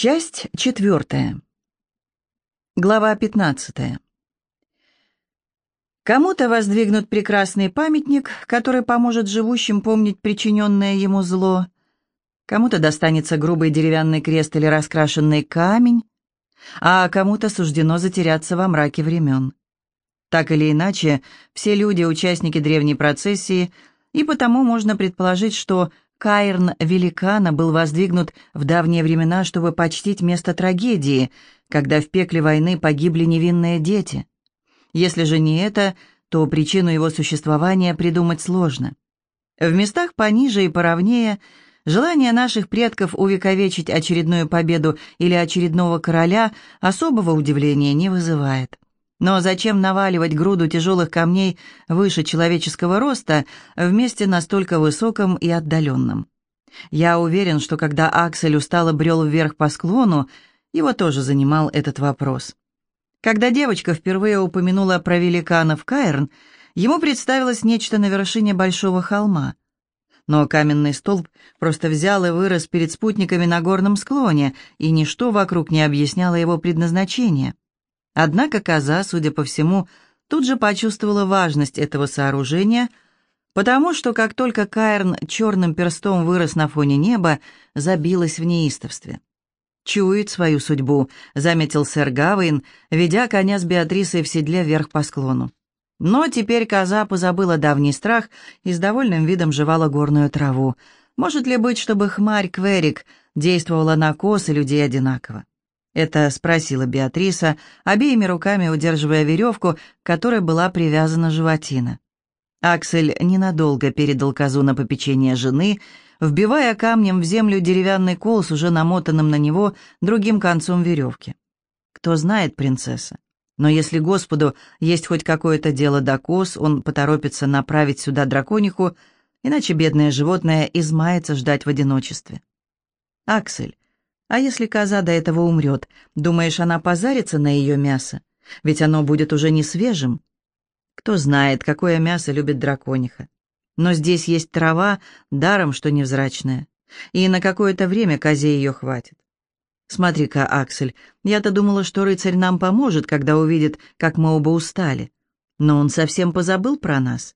Часть четвертая. Глава пятнадцатая. Кому-то воздвигнут прекрасный памятник, который поможет живущим помнить причиненное ему зло. Кому-то достанется грубый деревянный крест или раскрашенный камень, а кому-то суждено затеряться во мраке времен. Так или иначе, все люди — участники древней процессии, и потому можно предположить, что Каирн великана был воздвигнут в давние времена, чтобы почтить место трагедии, когда в пекле войны погибли невинные дети. Если же не это, то причину его существования придумать сложно. В местах пониже и поровнее желание наших предков увековечить очередную победу или очередного короля особого удивления не вызывает. Но зачем наваливать груду тяжелых камней выше человеческого роста в месте настолько высоком и отдаленном? Я уверен, что когда Аксель устало брел вверх по склону, его тоже занимал этот вопрос. Когда девочка впервые упомянула про великанов Каирн, ему представилось нечто на вершине большого холма. Но каменный столб просто взял и вырос перед спутниками на горном склоне, и ничто вокруг не объясняло его предназначение. Однако коза, судя по всему, тут же почувствовала важность этого сооружения, потому что как только Каирн черным перстом вырос на фоне неба, забилась в неистовстве. «Чует свою судьбу», — заметил сэр Гавейн, ведя коня с Беатрисой в седле вверх по склону. Но теперь коза позабыла давний страх и с довольным видом жевала горную траву. Может ли быть, чтобы хмарь Кверик действовала на коз и людей одинаково? Это спросила Беатриса, обеими руками удерживая веревку, к которой была привязана животина. Аксель ненадолго передал козу на попечение жены, вбивая камнем в землю деревянный кол с уже намотанным на него другим концом веревки. Кто знает, принцесса, но если Господу есть хоть какое-то дело до коз, он поторопится направить сюда дракониху, иначе бедное животное измается ждать в одиночестве. Аксель, а если коза до этого умрет, думаешь, она позарится на ее мясо? Ведь оно будет уже не свежим. Кто знает, какое мясо любит дракониха. Но здесь есть трава, даром что невзрачная. И на какое-то время козе ее хватит. Смотри-ка, Аксель, я-то думала, что рыцарь нам поможет, когда увидит, как мы оба устали. Но он совсем позабыл про нас.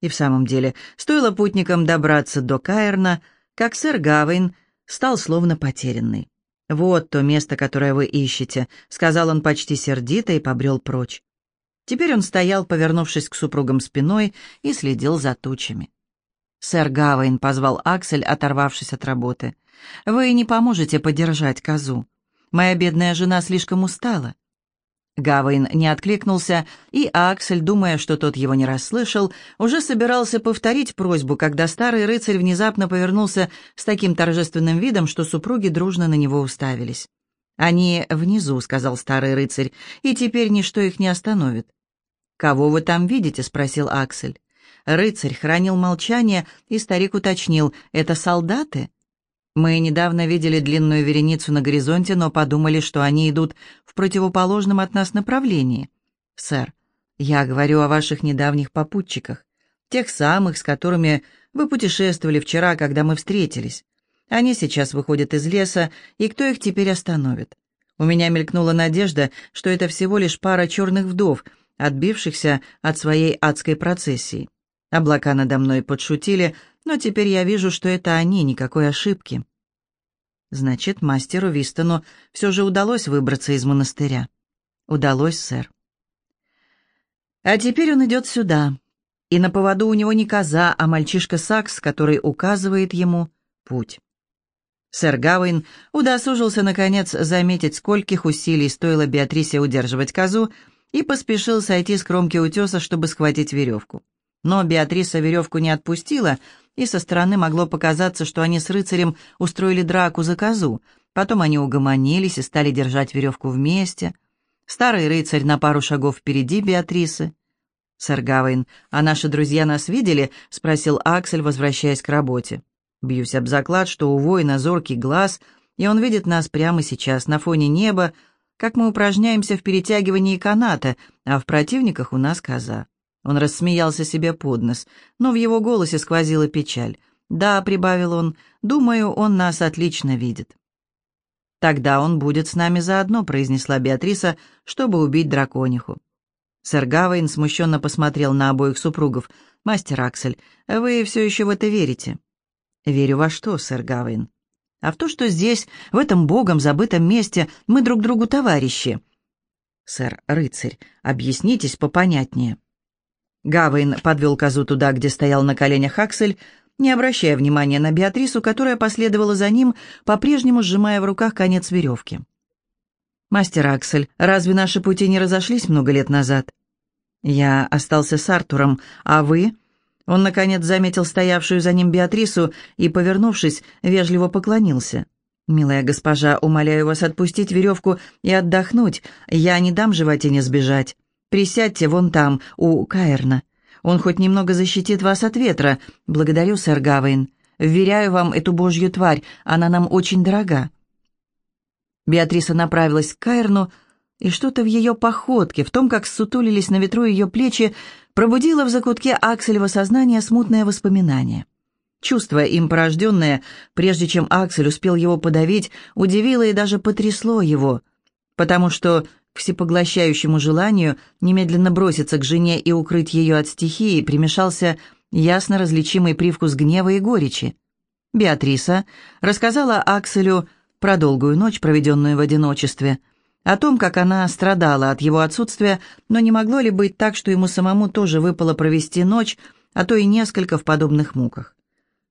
И в самом деле, стоило путникам добраться до Каэрна, как сэр Гавейн стал словно потерянный. «Вот то место, которое вы ищете», — сказал он почти сердито и побрел прочь. Теперь он стоял, повернувшись к супругам спиной, и следил за тучами. «Сэр Гавейн», — позвал Аксель, оторвавшись от работы, — «вы не поможете подержать козу. Моя бедная жена слишком устала. Гавейн не откликнулся, и Аксель, думая, что тот его не расслышал, уже собирался повторить просьбу, когда старый рыцарь внезапно повернулся с таким торжественным видом, что супруги дружно на него уставились. «Они внизу», — сказал старый рыцарь, — «и теперь ничто их не остановит». «Кого вы там видите?» — спросил Аксель. Рыцарь хранил молчание, и старик уточнил, «Это солдаты?» Мы недавно видели длинную вереницу на горизонте, но подумали, что они идут в противоположном от нас направлении. Сэр, я говорю о ваших недавних попутчиках, тех самых, с которыми вы путешествовали вчера, когда мы встретились. Они сейчас выходят из леса, и кто их теперь остановит? У меня мелькнула надежда, что это всего лишь пара черных вдов, отбившихся от своей адской процессии. Облака надо мной подшутили, но теперь я вижу, что это они, никакой ошибки. Значит, мастеру Вистону все же удалось выбраться из монастыря. Удалось, сэр. А теперь он идет сюда. И на поводу у него не коза, а мальчишка Сакс, который указывает ему путь. Сэр Гавейн удосужился, наконец, заметить, скольких усилий стоило Беатрисе удерживать козу, и поспешил сойти с кромки утеса, чтобы схватить веревку. Но Беатриса веревку не отпустила, и со стороны могло показаться, что они с рыцарем устроили драку за козу. Потом они угомонились и стали держать веревку вместе. Старый рыцарь на пару шагов впереди Беатрисы. «Сэр Гавейн, а наши друзья нас видели?» — спросил Аксель, возвращаясь к работе. «Бьюсь об заклад, что у воина зоркий глаз, и он видит нас прямо сейчас, на фоне неба, как мы упражняемся в перетягивании каната, а в противниках у нас коза». Он рассмеялся себе под нос, но в его голосе сквозила печаль. «Да», — прибавил он, — «думаю, он нас отлично видит». «Тогда он будет с нами заодно», — произнесла Беатриса, чтобы убить дракониху. Сэр Гавейн смущенно посмотрел на обоих супругов. «Мастер Аксель, вы все еще в это верите?» «Верю во что, сэр Гавейн?» «А в то, что здесь, в этом богом забытом месте, мы друг другу товарищи». «Сэр, рыцарь, объяснитесь попонятнее». Гавейн подвел козу туда, где стоял на коленях Аксель, не обращая внимания на Беатрису, которая последовала за ним, по-прежнему сжимая в руках конец веревки. «Мастер Аксель, разве наши пути не разошлись много лет назад?» «Я остался с Артуром, а вы?» Он, наконец, заметил стоявшую за ним Беатрису и, повернувшись, вежливо поклонился. «Милая госпожа, умоляю вас отпустить веревку и отдохнуть. Я не дам животине сбежать. Присядьте вон там, у Каэрна. Он хоть немного защитит вас от ветра. Благодарю, сэр Гавейн. Вверяю вам эту божью тварь, она нам очень дорога». Беатриса направилась к Каэрну, и что-то в ее походке, в том, как сутулились на ветру ее плечи, пробудило в закутке Акселева сознание смутное воспоминание. Чувство, им порожденное, прежде чем Аксель успел его подавить, удивило и даже потрясло его, потому что всепоглощающему желанию немедленно броситься к жене и укрыть ее от стихии примешался ясно различимый привкус гнева и горечи. Беатриса рассказала Акселю про долгую ночь, проведенную в одиночестве, о том, как она страдала от его отсутствия, но не могло ли быть так, что ему самому тоже выпало провести ночь, а то и несколько в подобных муках.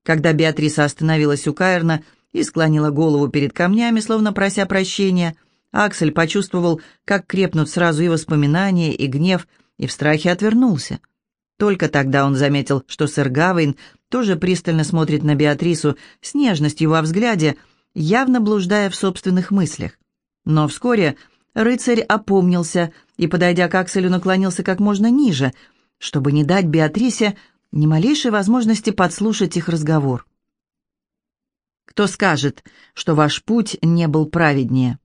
Когда Беатриса остановилась у Каэрна и склонила голову перед камнями, словно прося прощения – Аксель почувствовал, как крепнут сразу и воспоминания, и гнев, и в страхе отвернулся. Только тогда он заметил, что сэр Гавейн тоже пристально смотрит на Беатрису с нежностью во взгляде, явно блуждая в собственных мыслях. Но вскоре рыцарь опомнился и, подойдя к Акселю, наклонился как можно ниже, чтобы не дать Беатрисе ни малейшей возможности подслушать их разговор. «Кто скажет, что ваш путь не был праведнее?»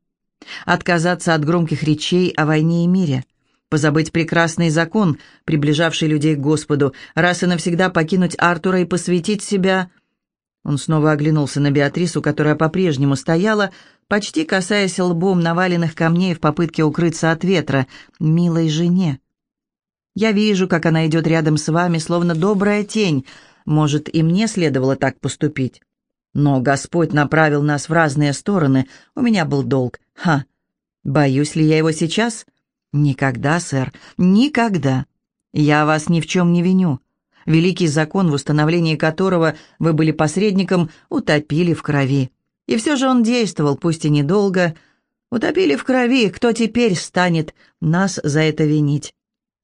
Отказаться от громких речей о войне и мире, позабыть прекрасный закон, приближавший людей к Господу, раз и навсегда покинуть Артура и посвятить себя... Он снова оглянулся на Беатрису, которая по-прежнему стояла, почти касаясь лбом наваленных камней в попытке укрыться от ветра, милой жене. «Я вижу, как она идет рядом с вами, словно добрая тень. Может, и мне следовало так поступить?» Но Господь направил нас в разные стороны. У меня был долг. Ха! Боюсь ли я его сейчас? Никогда, сэр, никогда. Я вас ни в чем не виню. Великий закон, в установлении которого вы были посредником, утопили в крови. И все же он действовал, пусть и недолго. Утопили в крови, кто теперь станет нас за это винить?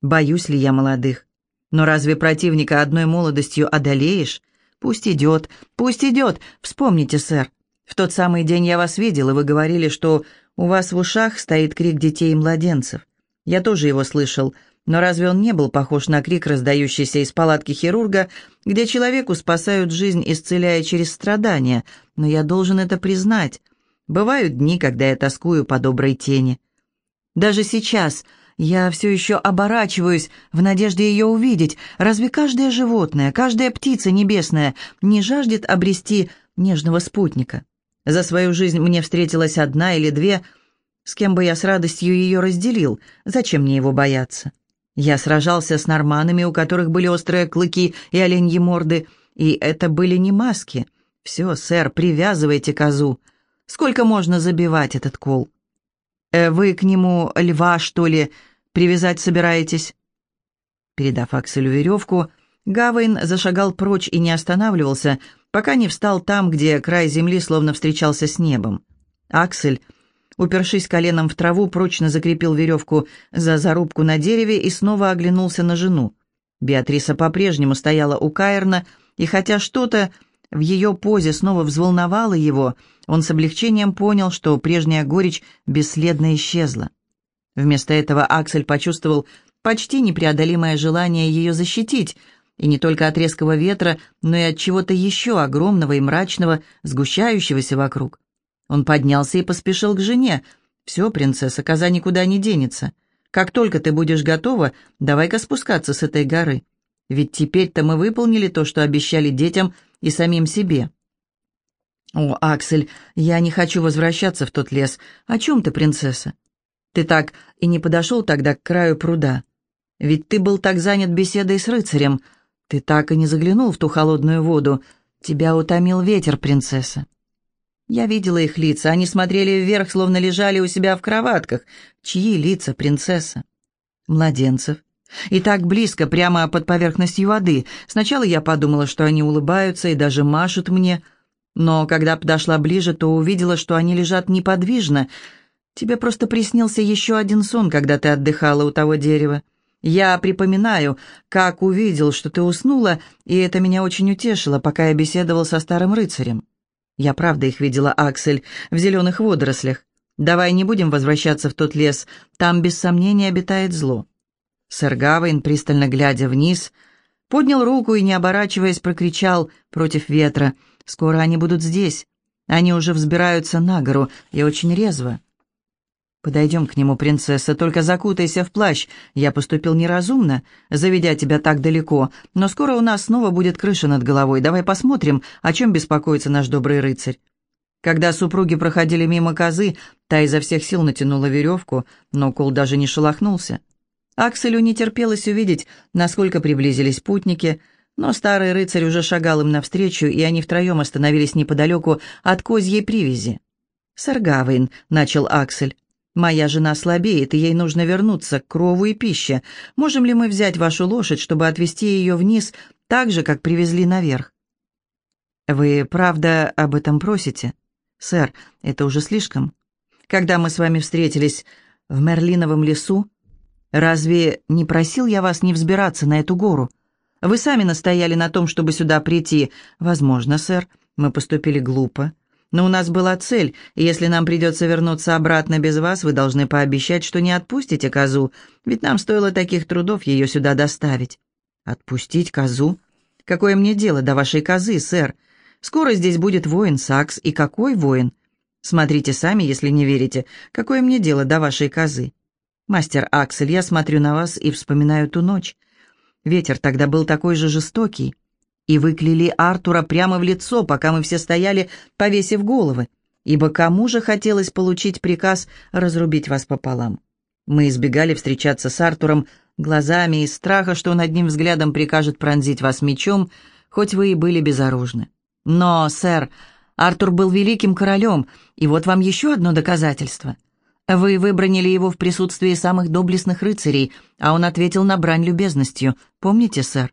Боюсь ли я молодых? Но разве противника одной молодостью одолеешь? Пусть идет, пусть идет. Вспомните, сэр, в тот самый день я вас видел, и вы говорили, что у вас в ушах стоит крик детей и младенцев. Я тоже его слышал, но разве он не был похож на крик, раздающийся из палатки хирурга, где человеку спасают жизнь, исцеляя через страдания? Но я должен это признать. Бывают дни, когда я тоскую по доброй тени. Даже сейчас я все еще оборачиваюсь в надежде ее увидеть. Разве каждое животное, каждая птица небесная не жаждет обрести нежного спутника? За свою жизнь мне встретилась одна или две, с кем бы я с радостью ее разделил. Зачем мне его бояться? Я сражался с норманами, у которых были острые клыки и оленьи морды, и это были не маски. Все, сэр, привязывайте козу. Сколько можно забивать этот кол? Э, вы к нему льва, что ли, привязать собираетесь?» Передав Акселю веревку, Гавейн зашагал прочь и не останавливался, пока не встал там, где край земли словно встречался с небом. Аксель, упершись коленом в траву, прочно закрепил веревку за зарубку на дереве и снова оглянулся на жену. Беатриса по-прежнему стояла у Каэрна, и хотя что-то в ее позе снова взволновало его, он с облегчением понял, что прежняя горечь бесследно исчезла. Вместо этого Аксель почувствовал почти непреодолимое желание ее защитить, и не только от резкого ветра, но и от чего-то еще огромного и мрачного, сгущающегося вокруг. Он поднялся и поспешил к жене. «Все, принцесса, коза никуда не денется. Как только ты будешь готова, давай-ка спускаться с этой горы. Ведь теперь-то мы выполнили то, что обещали детям и самим себе». «О, Аксель, я не хочу возвращаться в тот лес. О чем ты, принцесса? Ты так и не подошел тогда к краю пруда. Ведь ты был так занят беседой с рыцарем. Ты так и не заглянул в ту холодную воду. Тебя утомил ветер, принцесса». Я видела их лица, они смотрели вверх, словно лежали у себя в кроватках. Чьи лица, принцесса? Младенцев. И так близко, прямо под поверхностью воды. Сначала я подумала, что они улыбаются и даже машут мне, но когда подошла ближе, то увидела, что они лежат неподвижно. Тебе просто приснился еще один сон, когда ты отдыхала у того дерева. Я припоминаю, как увидел, что ты уснула, и это меня очень утешило, пока я беседовал со старым рыцарем. Я правда их видела, Аксель, в зеленых водорослях. Давай не будем возвращаться в тот лес, там без сомнения обитает зло. Сэр Гавейн, пристально глядя вниз, поднял руку и, не оборачиваясь, прокричал против ветра. «Скоро они будут здесь. Они уже взбираются на гору, и очень резво. «Подойдем к нему, принцесса, только закутайся в плащ. Я поступил неразумно, заведя тебя так далеко, но скоро у нас снова будет крыша над головой. Давай посмотрим, о чем беспокоится наш добрый рыцарь». Когда супруги проходили мимо козы, та изо всех сил натянула веревку, но Кол даже не шелохнулся. Акселю не терпелось увидеть, насколько приблизились путники, но старый рыцарь уже шагал им навстречу, и они втроем остановились неподалеку от козьей привязи. «Сэр Гавейн», — начал Аксель, Моя жена слабеет, и ей нужно вернуться к крову и пище. Можем ли мы взять вашу лошадь, чтобы отвезти ее вниз, так же, как привезли наверх?» «Вы правда об этом просите?» «Сэр, это уже слишком. Когда мы с вами встретились в Мерлиновом лесу, разве не просил я вас не взбираться на эту гору? Вы сами настояли на том, чтобы сюда прийти. Возможно, сэр, мы поступили глупо. Но у нас была цель, и если нам придется вернуться обратно без вас, вы должны пообещать, что не отпустите козу, ведь нам стоило таких трудов ее сюда доставить». «Отпустить козу? Какое мне дело до вашей козы, сэр? Скоро здесь будет воин Сакс, и какой воин? Смотрите сами, если не верите, какое мне дело до вашей козы? Мастер Аксель, я смотрю на вас и вспоминаю ту ночь. Ветер тогда был такой же жестокий и вы кляли Артура прямо в лицо, пока мы все стояли, повесив головы, ибо кому же хотелось получить приказ разрубить вас пополам? Мы избегали встречаться с Артуром глазами из страха, что он одним взглядом прикажет пронзить вас мечом, хоть вы и были безоружны. Но, сэр, Артур был великим королем, и вот вам еще одно доказательство. Вы выбронили его в присутствии самых доблестных рыцарей, а он ответил на брань любезностью. Помните, сэр?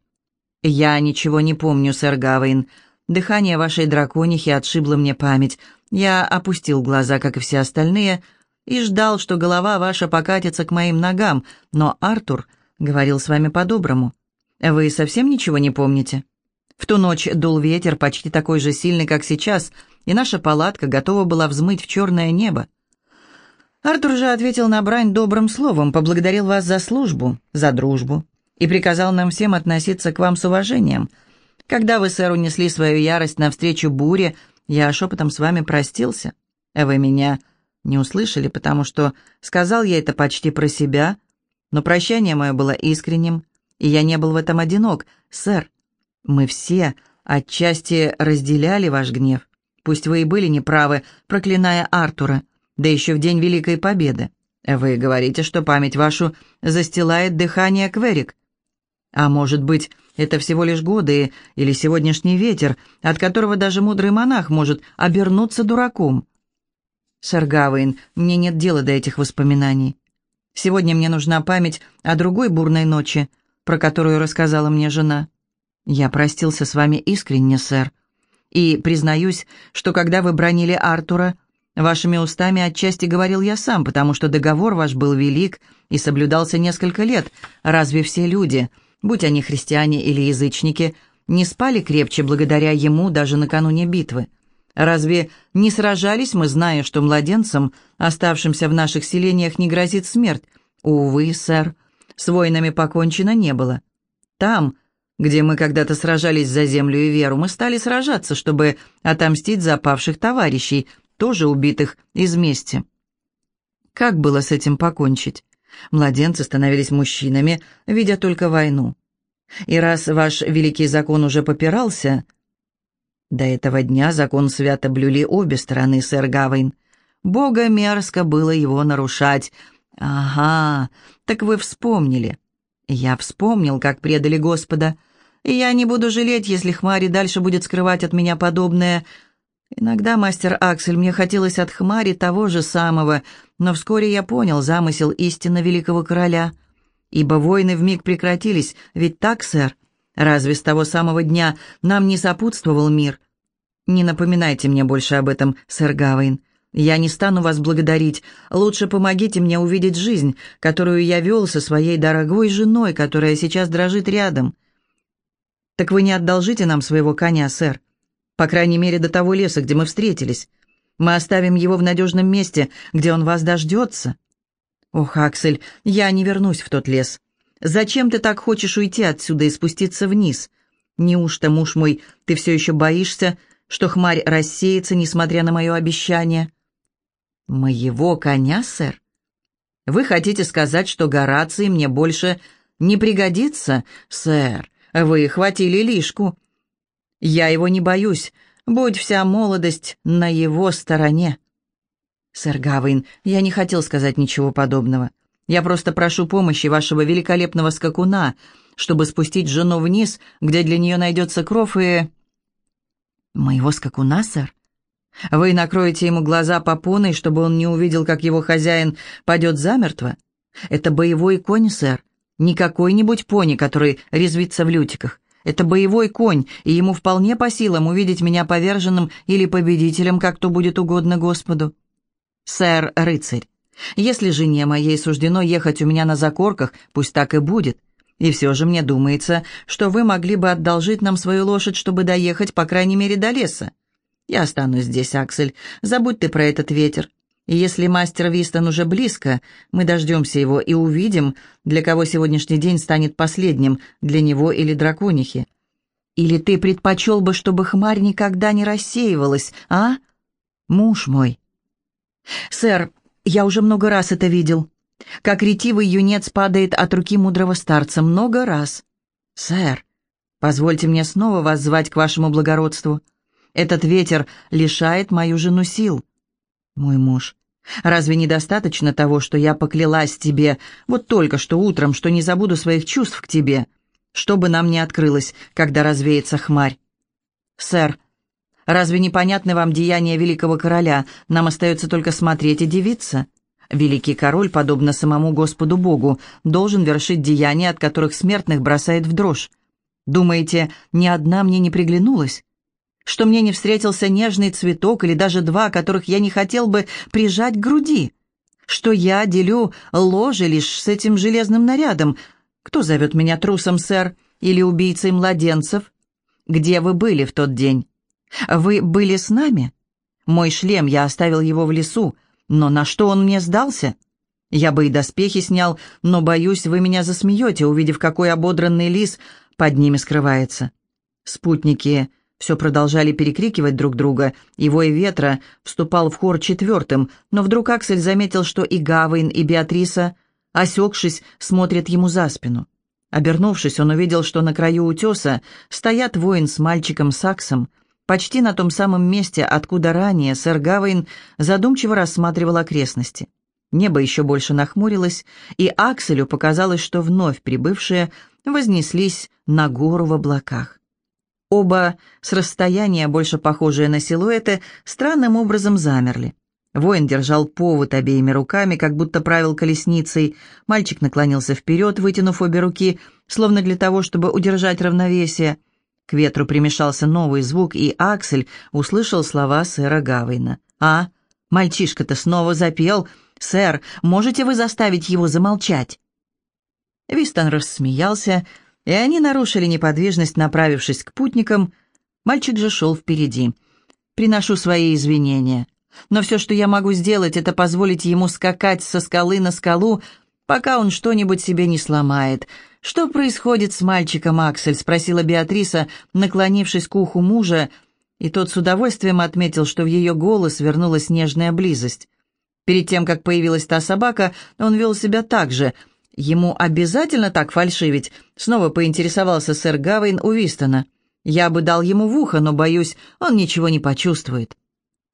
«Я ничего не помню, сэр Гавейн. Дыхание вашей драконихи отшибло мне память. Я опустил глаза, как и все остальные, и ждал, что голова ваша покатится к моим ногам, но Артур говорил с вами по-доброму. Вы совсем ничего не помните?» В ту ночь дул ветер, почти такой же сильный, как сейчас, и наша палатка готова была взмыть в черное небо. Артур же ответил на брань добрым словом, поблагодарил вас за службу, за дружбу и приказал нам всем относиться к вам с уважением. Когда вы, сэр, унесли свою ярость навстречу буре, я шепотом с вами простился. Вы меня не услышали, потому что сказал я это почти про себя, но прощание мое было искренним, и я не был в этом одинок. Сэр, мы все отчасти разделяли ваш гнев. Пусть вы и были неправы, проклиная Артура, да еще в день Великой Победы. Вы говорите, что память вашу застилает дыхание Кверик. А может быть, это всего лишь годы или сегодняшний ветер, от которого даже мудрый монах может обернуться дураком. Сэр Гавейн, мне нет дела до этих воспоминаний. Сегодня мне нужна память о другой бурной ночи, про которую рассказала мне жена. Я простился с вами искренне, сэр. И признаюсь, что когда вы бронили Артура, вашими устами отчасти говорил я сам, потому что договор ваш был велик и соблюдался несколько лет. Разве все люди будь они христиане или язычники, не спали крепче благодаря ему даже накануне битвы. Разве не сражались мы, зная, что младенцам, оставшимся в наших селениях, не грозит смерть? Увы, сэр, с воинами покончено не было. Там, где мы когда-то сражались за землю и веру, мы стали сражаться, чтобы отомстить за павших товарищей, тоже убитых из мести. Как было с этим покончить? Младенцы становились мужчинами, видя только войну. И раз ваш великий закон уже попирался, До этого дня закон свято блюли обе стороны, сэр Гавейн. Бога мерзко было его нарушать. Ага, так вы вспомнили. Я вспомнил, как предали Господа. И я не буду жалеть, если Хмари дальше будет скрывать от меня подобное. Иногда, мастер Аксель, мне хотелось от Хмари того же самого, но вскоре я понял замысел истинно великого короля. Ибо войны вмиг прекратились, ведь так, сэр? Разве с того самого дня нам не сопутствовал мир? Не напоминайте мне больше об этом, сэр Гавейн. Я не стану вас благодарить. Лучше помогите мне увидеть жизнь, которую я вел со своей дорогой женой, которая сейчас дрожит рядом. Так вы не одолжите нам своего коня, сэр. По крайней мере, до того леса, где мы встретились. Мы оставим его в надежном месте, где он вас дождется. Ох, Аксель, я не вернусь в тот лес. Зачем ты так хочешь уйти отсюда и спуститься вниз? Неужто, муж мой, ты все еще боишься, что хмарь рассеется, несмотря на мое обещание?» «Моего коня, сэр? Вы хотите сказать, что Гораций мне больше не пригодится, сэр? Вы хватили лишку. Я его не боюсь, будь вся молодость на его стороне». «Сэр Гавейн, я не хотел сказать ничего подобного. Я просто прошу помощи вашего великолепного скакуна, чтобы спустить жену вниз, где для нее найдется кров и...» «Моего скакуна, сэр? Вы накроете ему глаза попоной, чтобы он не увидел, как его хозяин падет замертво? Это боевой конь, сэр, не какой-нибудь пони, который резвится в лютиках. Это боевой конь, и ему вполне по силам увидеть меня поверженным или победителем, как то будет угодно Господу. Сэр, рыцарь, если жене моей суждено ехать у меня на закорках, пусть так и будет. И все же мне думается, что вы могли бы одолжить нам свою лошадь, чтобы доехать, по крайней мере, до леса. Я останусь здесь, Аксель. Забудь ты про этот ветер. И если мастер Вистон уже близко, мы дождемся его и увидим, для кого сегодняшний день станет последним, для него или драконихи. Или ты предпочел бы, чтобы хмарь никогда не рассеивалась, а? Муж мой. Сэр, я уже много раз это видел. Как ретивый юнец падает от руки мудрого старца. Много раз. Сэр, позвольте мне снова вас звать к вашему благородству. Этот ветер лишает мою жену сил. Мой муж, разве недостаточно того, что я поклялась тебе вот только что утром, что не забуду своих чувств к тебе, что бы нам ни открылось, когда развеется хмарь? Сэр, Разве непонятны вам деяния великого короля? Нам остается только смотреть и дивиться. Великий король, подобно самому Господу Богу, должен вершить деяния, от которых смертных бросает в дрожь. Думаете, ни одна мне не приглянулась? Что мне не встретился нежный цветок или даже два, которых я не хотел бы прижать к груди? Что я делю ложе лишь с этим железным нарядом? Кто зовет меня трусом, сэр, или убийцей младенцев? Где вы были в тот день? Вы были с нами? Мой шлем, я оставил его в лесу, но на что он мне сдался? Я бы и доспехи снял, но, боюсь, вы меня засмеете, увидев, какой ободранный лис под ними скрывается. Спутники все продолжали перекрикивать друг друга, и ветра вступал в хор четвертым, но вдруг Аксель заметил, что и Гавейн, и Беатриса, осекшись, смотрят ему за спину. Обернувшись, он увидел, что на краю утеса стоят воин с мальчиком Саксом, почти на том самом месте, откуда ранее сэр Гавейн задумчиво рассматривал окрестности. Небо еще больше нахмурилось, и Акселю показалось, что вновь прибывшие вознеслись на гору в облаках. Оба, с расстояния больше похожие на силуэты, странным образом замерли. Воин держал повод обеими руками, как будто правил колесницей. Мальчик наклонился вперед, вытянув обе руки, словно для того, чтобы удержать равновесие. К ветру примешался новый звук, и Аксель услышал слова сэра Гавейна. «А, мальчишка-то снова запел. Сэр, можете вы заставить его замолчать?» Вистон рассмеялся, и они нарушили неподвижность, направившись к путникам. Мальчик же шел впереди. «Приношу свои извинения. Но все, что я могу сделать, это позволить ему скакать со скалы на скалу, пока он что-нибудь себе не сломает. «Что происходит с мальчиком, Аксель?» — спросила Беатриса, наклонившись к уху мужа, и тот с удовольствием отметил, что в ее голос вернулась нежная близость. Перед тем, как появилась та собака, он вел себя так же. Ему обязательно так фальшивить? Снова поинтересовался сэр Гавейн у Вистона. Я бы дал ему в ухо, но, боюсь, он ничего не почувствует».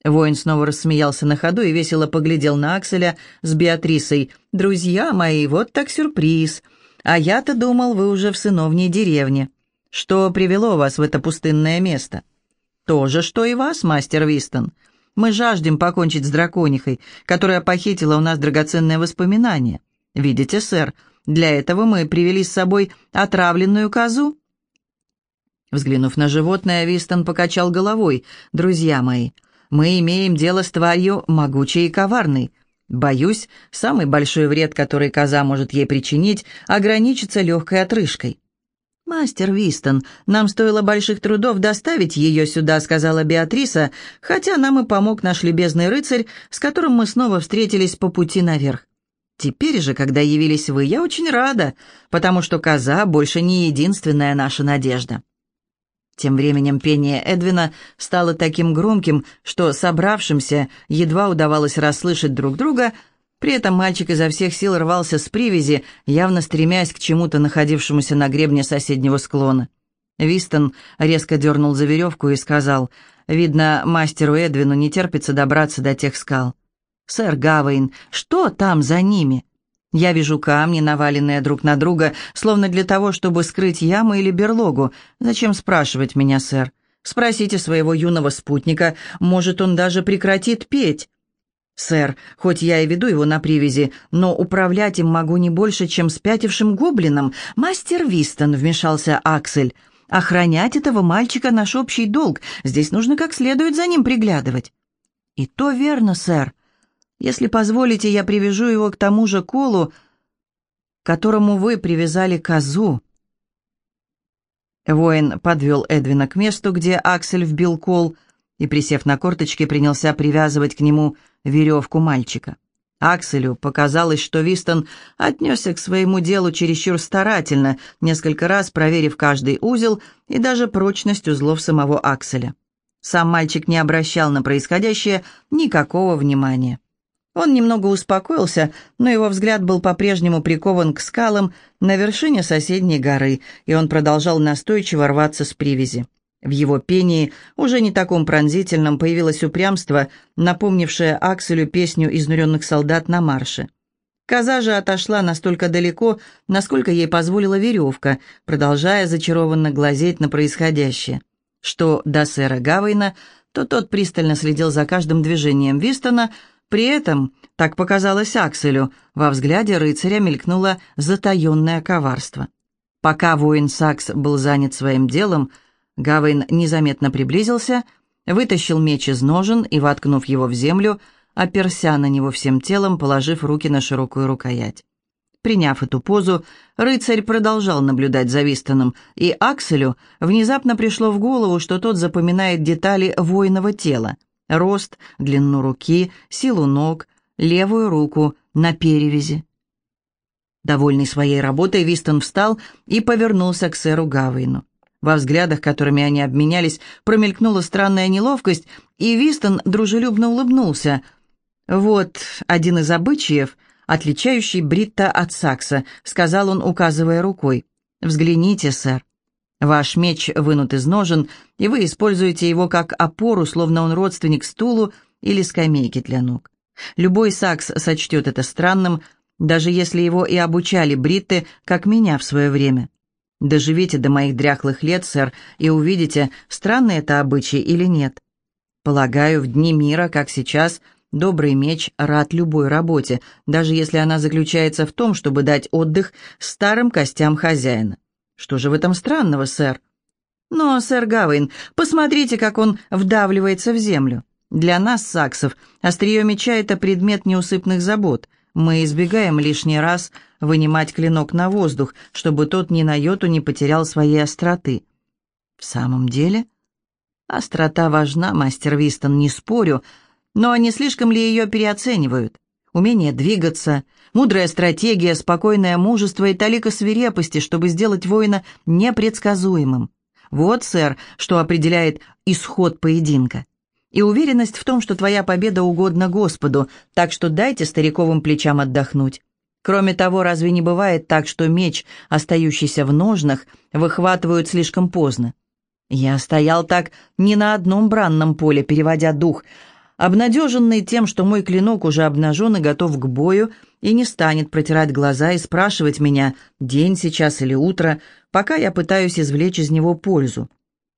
Воин снова рассмеялся на ходу и весело поглядел на Акселя с Беатрисой. «Друзья мои, вот так сюрприз. А я-то думал, вы уже в сыновней деревне. Что привело вас в это пустынное место?» «То же, что и вас, мастер Вистон. Мы жаждем покончить с драконихой, которая похитила у нас драгоценные воспоминания. Видите, сэр, для этого мы привели с собой отравленную козу». Взглянув на животное, Вистон покачал головой. «Друзья мои, мы имеем дело с тварью могучей и коварной. Боюсь, самый большой вред, который коза может ей причинить, ограничится легкой отрыжкой». «Мастер Вистон, нам стоило больших трудов доставить ее сюда», — сказала Беатриса, «хотя нам и помог наш любезный рыцарь, с которым мы снова встретились по пути наверх. Теперь же, когда явились вы, я очень рада, потому что коза больше не единственная наша надежда». Тем временем пение Эдвина стало таким громким, что собравшимся едва удавалось расслышать друг друга, при этом мальчик изо всех сил рвался с привязи, явно стремясь к чему-то находившемуся на гребне соседнего склона. Вистон резко дернул за веревку и сказал, «Видно, мастеру Эдвину не терпится добраться до тех скал. Сэр Гавейн, что там за ними?» Я вижу камни, наваленные друг на друга, словно для того, чтобы скрыть яму или берлогу. Зачем спрашивать меня, сэр? Спросите своего юного спутника, может, он даже прекратит петь. Сэр, хоть я и веду его на привязи, но управлять им могу не больше, чем спятившим гоблином. Мастер Вистон, вмешался Аксель. Охранять этого мальчика наш общий долг. Здесь нужно как следует за ним приглядывать. И то верно, сэр. Если позволите, я привяжу его к тому же колу, которому вы привязали козу». Воин подвел Эдвина к месту, где Аксель вбил кол, и, присев на корточки, принялся привязывать к нему веревку мальчика. Акселю показалось, что Вистон отнесся к своему делу чересчур старательно, несколько раз проверив каждый узел и даже прочность узлов самого Акселя. Сам мальчик не обращал на происходящее никакого внимания. Он немного успокоился, но его взгляд был по-прежнему прикован к скалам на вершине соседней горы, и он продолжал настойчиво рваться с привязи. В его пении, уже не таком пронзительном, появилось упрямство, напомнившее Акселю песню изнуренных солдат на марше. Коза же отошла настолько далеко, насколько ей позволила веревка, продолжая зачарованно глазеть на происходящее. Что до сэра Гавейна, то тот пристально следил за каждым движением Вистона, при этом, так показалось Акселю, во взгляде рыцаря мелькнуло затаенное коварство. Пока воин Сакс был занят своим делом, Гавейн незаметно приблизился, вытащил меч из ножен и, воткнув его в землю, оперся на него всем телом, положив руки на широкую рукоять. Приняв эту позу, рыцарь продолжал наблюдать за Вистоном, и Акселю внезапно пришло в голову, что тот запоминает детали воиного тела — рост, длину руки, силу ног, левую руку на перевязи. Довольный своей работой, Вистон встал и повернулся к сэру Гавейну. Во взглядах, которыми они обменялись, промелькнула странная неловкость, и Вистон дружелюбно улыбнулся. «Вот один из обычаев, отличающий Бритта от Сакса», — сказал он, указывая рукой. «Взгляните, сэр. Ваш меч вынут из ножен, и вы используете его как опору, словно он родственник стулу или скамейке для ног. Любой сакс сочтет это странным, даже если его и обучали бритты, как меня в свое время. Доживите до моих дряхлых лет, сэр, и увидите, странный это обычай или нет. Полагаю, в дни мира, как сейчас, добрый меч рад любой работе, даже если она заключается в том, чтобы дать отдых старым костям хозяина. Что же в этом странного, сэр? Но, сэр Гавейн, посмотрите, как он вдавливается в землю. Для нас, саксов, острие меча — это предмет неусыпных забот. Мы избегаем лишний раз вынимать клинок на воздух, чтобы тот ни на йоту не потерял своей остроты. В самом деле? Острота важна, мастер Вистон, не спорю, но не слишком ли ее переоценивают? Умение двигаться, мудрая стратегия, спокойное мужество и талика свирепости, чтобы сделать воина непредсказуемым. Вот, сэр, что определяет исход поединка. И уверенность в том, что твоя победа угодна Господу, так что дайте стариковым плечам отдохнуть. Кроме того, разве не бывает так, что меч, остающийся в ножнах, выхватывают слишком поздно? Я стоял так не на одном бранном поле, переводя дух, обнадеженный тем, что мой клинок уже обнажен и готов к бою, и не станет протирать глаза и спрашивать меня, день сейчас или утро, пока я пытаюсь извлечь из него пользу.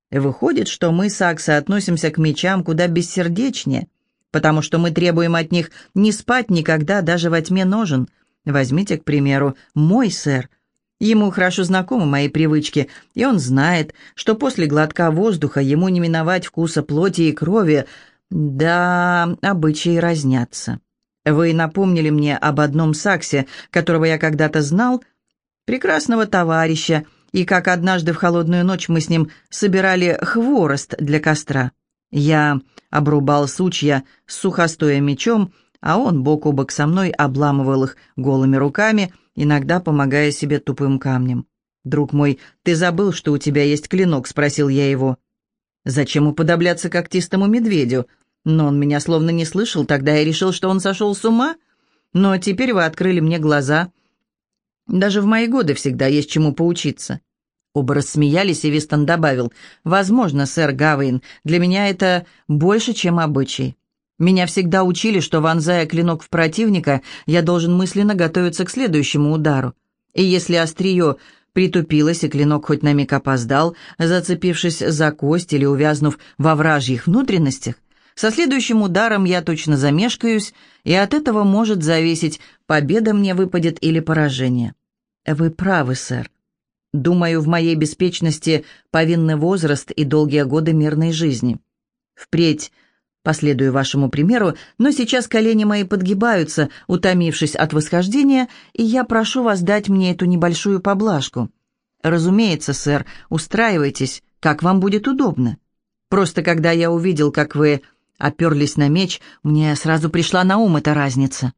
Выходит, что мы с Аксой относимся к мечам куда бессердечнее, потому что мы требуем от них не спать никогда, даже во тьме ножен. Возьмите, к примеру, мой сэр. Ему хорошо знакомы мои привычки, и он знает, что после глотка воздуха ему не миновать вкуса плоти и крови, да обычаи разнятся. Вы напомнили мне об одном саксе, которого я когда-то знал, прекрасного товарища, и как однажды в холодную ночь мы с ним собирали хворост для костра. Я обрубал сучья с сухостоя мечом, а он бок о бок со мной обламывал их голыми руками, иногда помогая себе тупым камнем. «Друг мой, ты забыл, что у тебя есть клинок?» — спросил я его. «Зачем уподобляться когтистому медведю?» Но он меня словно не слышал, тогда я решил, что он сошел с ума. Но теперь вы открыли мне глаза. Даже в мои годы всегда есть чему поучиться». Оба рассмеялись, и Вистон добавил, «Возможно, сэр Гавейн, для меня это больше, чем обычай. Меня всегда учили, что, вонзая клинок в противника, я должен мысленно готовиться к следующему удару. И если острие притупилось, и клинок хоть на миг опоздал, зацепившись за кость или увязнув во вражьих внутренностях, со следующим ударом я точно замешкаюсь, и от этого может зависеть, победа мне выпадет или поражение. Вы правы, сэр. Думаю, в моей беспечности повинны возраст и долгие годы мирной жизни. Впредь последую вашему примеру, но сейчас колени мои подгибаются, утомившись от восхождения, и я прошу вас дать мне эту небольшую поблажку. Разумеется, сэр, устраивайтесь, как вам будет удобно. Просто когда я увидел, как вы оперлись на меч, мне сразу пришла на ум эта разница.